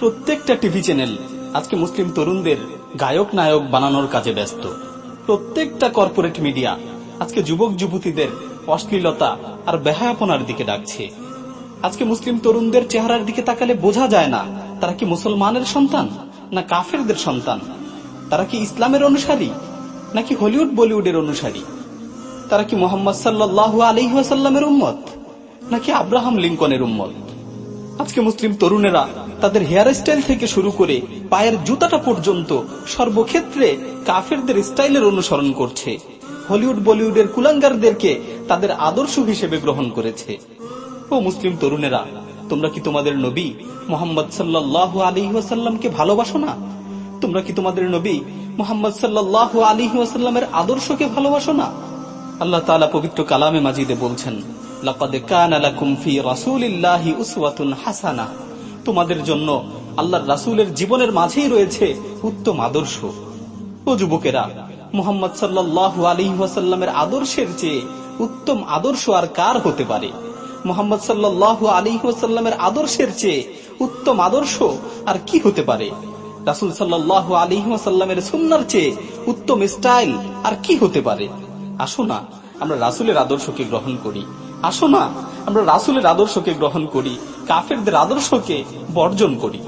প্রত্যেকটা TV channel আজকে মুসলিম তরুণদের গায়ক নায়ক বানানোর কাজে ব্যস্ত। প্রত্যেকটা কর্পোরেট মিডিয়া আজকে যুবক যুবতীদের অশ্লীলতা আর বেহায়াপনার দিকে ডাকছে। আজকে মুসলিম তরুণদের চেহারার দিকে তাকালে বোঝা যায় না, তারা কি মুসলমানের সন্তান না কাফেরদের সন্তান? তারা কি ইসলামের অনুসারী নাকি হলিউড, বলিউডের অনুসারী? তারা কি মোহাম্মদ সাল্লাহ আলহিহাসাল্লামের উম্মত নাকি আব্রাহাম লিঙ্কনের উম্মত? আজকে মুসলিম তরুণেরা তাদের হেয়ার স্টাইল থেকে শুরু করে পায়ের জুতাটা পর্যন্ত সর্বক্ষেত্রে কাফেরদের স্টাইলের অনুসরণ করছে। হলিউড, বলিউডের কুলাঙ্গারদেরকে তাদের আদর্শ হিসেবে গ্রহণ করেছে। ও মুসলিম তরুণেরা, তোমরা কি তোমাদের নবী মোহাম্মদ সাল্লাহ আলী ওয়াসাল্লামকে ভালোবাসো না? তোমরা কি তোমাদের নবী মোহাম্মদ সাল্লাহ আলী ওয়াসাল্লামের আদর্শকে ভালোবাসো না? আল্লাহ তালা পবিত্র কালামে মাজিদে বলছেন হাসানা। তোমাদের জন্য আল্লাহর রাসুলের জীবনের মাঝেই রয়েছে উত্তম আদর্শ। ও যুবকেরা, মোহাম্মদ সাল্লাহ আলী ওয়াসাল্লামের আদর্শের চেয়ে উত্তম আদর্শ আর কার হতে পারে? মোহাম্মদ সাল্লাহ আলী ওয়াসাল্লামের আদর্শের চেয়ে উত্তম আদর্শ আর কি হতে পারে? রাসুল সাল্লাহ আলী ওয়াসাল্লামের সুন্নার চেয়ে উত্তম স্টাইল আর কি হতে পারে? আসো না, আমরা রাসুলের আদর্শকে গ্রহণ করি। আসো না আমরা রাসুলের আদর্শকে গ্রহণ করি কাফেরদের আদর্শকে বর্জন করি।